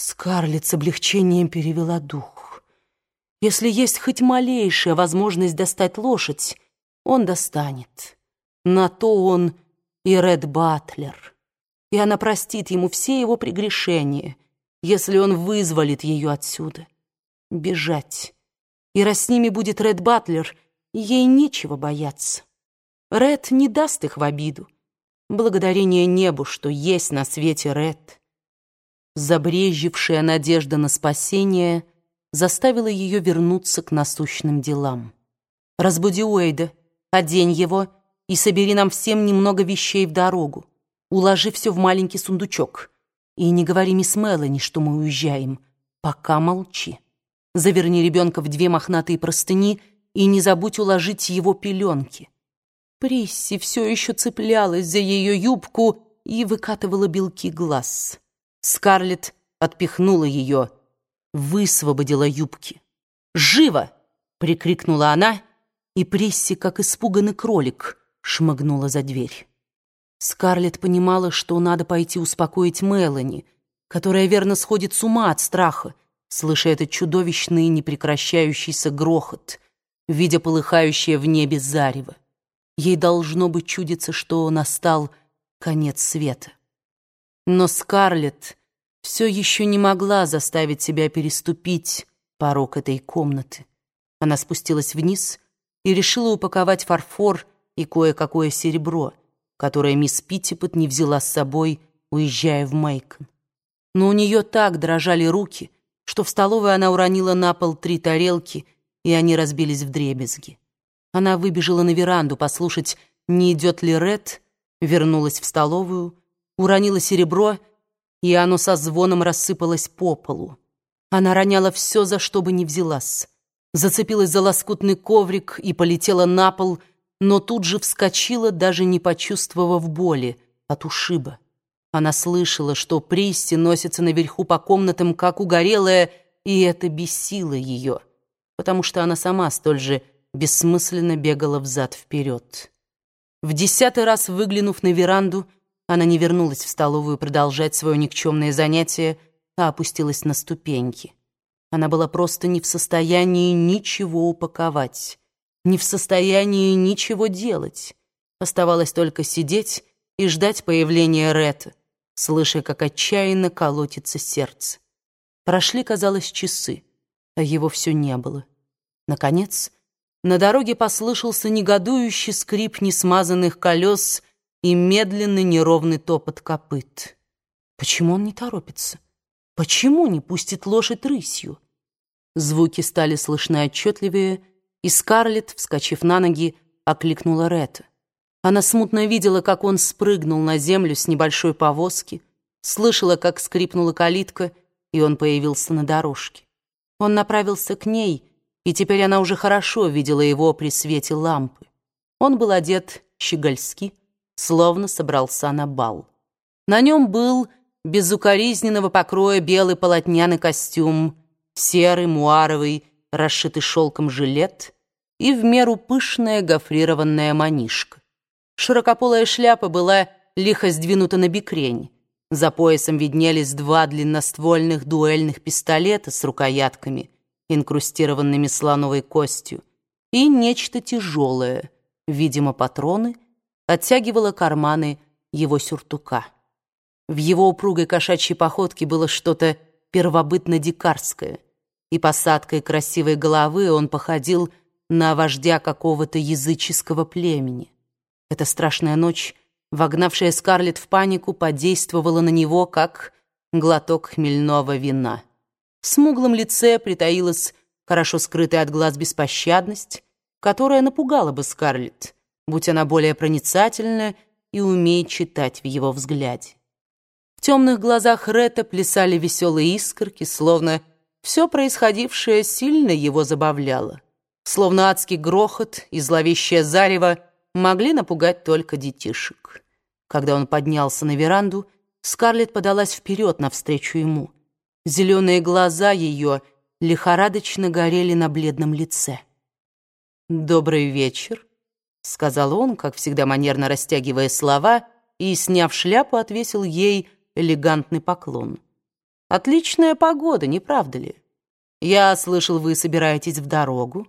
Скарлетт с облегчением перевела дух. Если есть хоть малейшая возможность достать лошадь, он достанет. На то он и Ред Батлер. И она простит ему все его прегрешения, если он вызволит ее отсюда. Бежать. И раз с ними будет Ред Батлер, ей нечего бояться. Ред не даст их в обиду. Благодарение небу, что есть на свете Ред. Забрежевшая надежда на спасение заставила ее вернуться к насущным делам. «Разбуди Уэйда, одень его и собери нам всем немного вещей в дорогу. Уложи все в маленький сундучок. И не говори мисс Мелани, что мы уезжаем. Пока молчи. Заверни ребенка в две мохнатые простыни и не забудь уложить его пеленки». Присси все еще цеплялась за ее юбку и выкатывала белки глаз. Скарлетт отпихнула ее, высвободила юбки. «Живо!» — прикрикнула она, и Присси, как испуганный кролик, шмыгнула за дверь. Скарлетт понимала, что надо пойти успокоить Мелани, которая верно сходит с ума от страха, слыша этот чудовищный непрекращающийся грохот, видя полыхающее в небе зарево. Ей должно быть чудиться, что настал конец света. Но Скарлетт все еще не могла заставить себя переступить порог этой комнаты. Она спустилась вниз и решила упаковать фарфор и кое-какое серебро, которое мисс Питтипот не взяла с собой, уезжая в Мейкон. Но у нее так дрожали руки, что в столовой она уронила на пол три тарелки, и они разбились в дребезги. Она выбежала на веранду послушать, не идет ли Ред, вернулась в столовую, уронила серебро, и оно со звоном рассыпалось по полу. Она роняла все, за что бы ни взялась. Зацепилась за лоскутный коврик и полетела на пол, но тут же вскочила, даже не почувствовав боли от ушиба. Она слышала, что Присти носится наверху по комнатам, как угорелая, и это бесило ее, потому что она сама столь же бессмысленно бегала взад-вперед. В десятый раз выглянув на веранду, она не вернулась в столовую продолжать свое никчемное занятие, а опустилась на ступеньки. Она была просто не в состоянии ничего упаковать, не в состоянии ничего делать. Оставалось только сидеть и ждать появления Ретта, слыша, как отчаянно колотится сердце. Прошли, казалось, часы, а его все не было. Наконец, на дороге послышался негодующий скрип несмазанных колес и медленный неровный топот копыт. Почему он не торопится? Почему не пустит лошадь рысью? Звуки стали слышны отчетливее, и Скарлетт, вскочив на ноги, окликнула Ретта. Она смутно видела, как он спрыгнул на землю с небольшой повозки, слышала, как скрипнула калитка, и он появился на дорожке. Он направился к ней — и теперь она уже хорошо видела его при свете лампы. Он был одет щегольски, словно собрался на бал. На нем был безукоризненного покроя белый полотняный костюм, серый, муаровый, расшитый шелком жилет и в меру пышная гофрированная манишка. Широкополая шляпа была лихо сдвинута на бикрень. За поясом виднелись два длинноствольных дуэльных пистолета с рукоятками — инкрустированными слоновой костью, и нечто тяжелое, видимо, патроны, оттягивало карманы его сюртука. В его упругой кошачьей походке было что-то первобытно-дикарское, и посадкой красивой головы он походил на вождя какого-то языческого племени. Эта страшная ночь, вогнавшая Скарлетт в панику, подействовала на него, как глоток хмельного вина. В смуглом лице притаилась хорошо скрытая от глаз беспощадность, которая напугала бы Скарлетт, будь она более проницательна и умеет читать в его взгляде. В темных глазах Ретта плясали веселые искорки, словно все происходившее сильно его забавляло. Словно адский грохот и зловещее зарево могли напугать только детишек. Когда он поднялся на веранду, Скарлетт подалась вперед навстречу ему — Зеленые глаза ее лихорадочно горели на бледном лице. «Добрый вечер», — сказал он, как всегда манерно растягивая слова, и, сняв шляпу, отвесил ей элегантный поклон. Отличная погода, не правда ли? Я слышал, вы собираетесь в дорогу.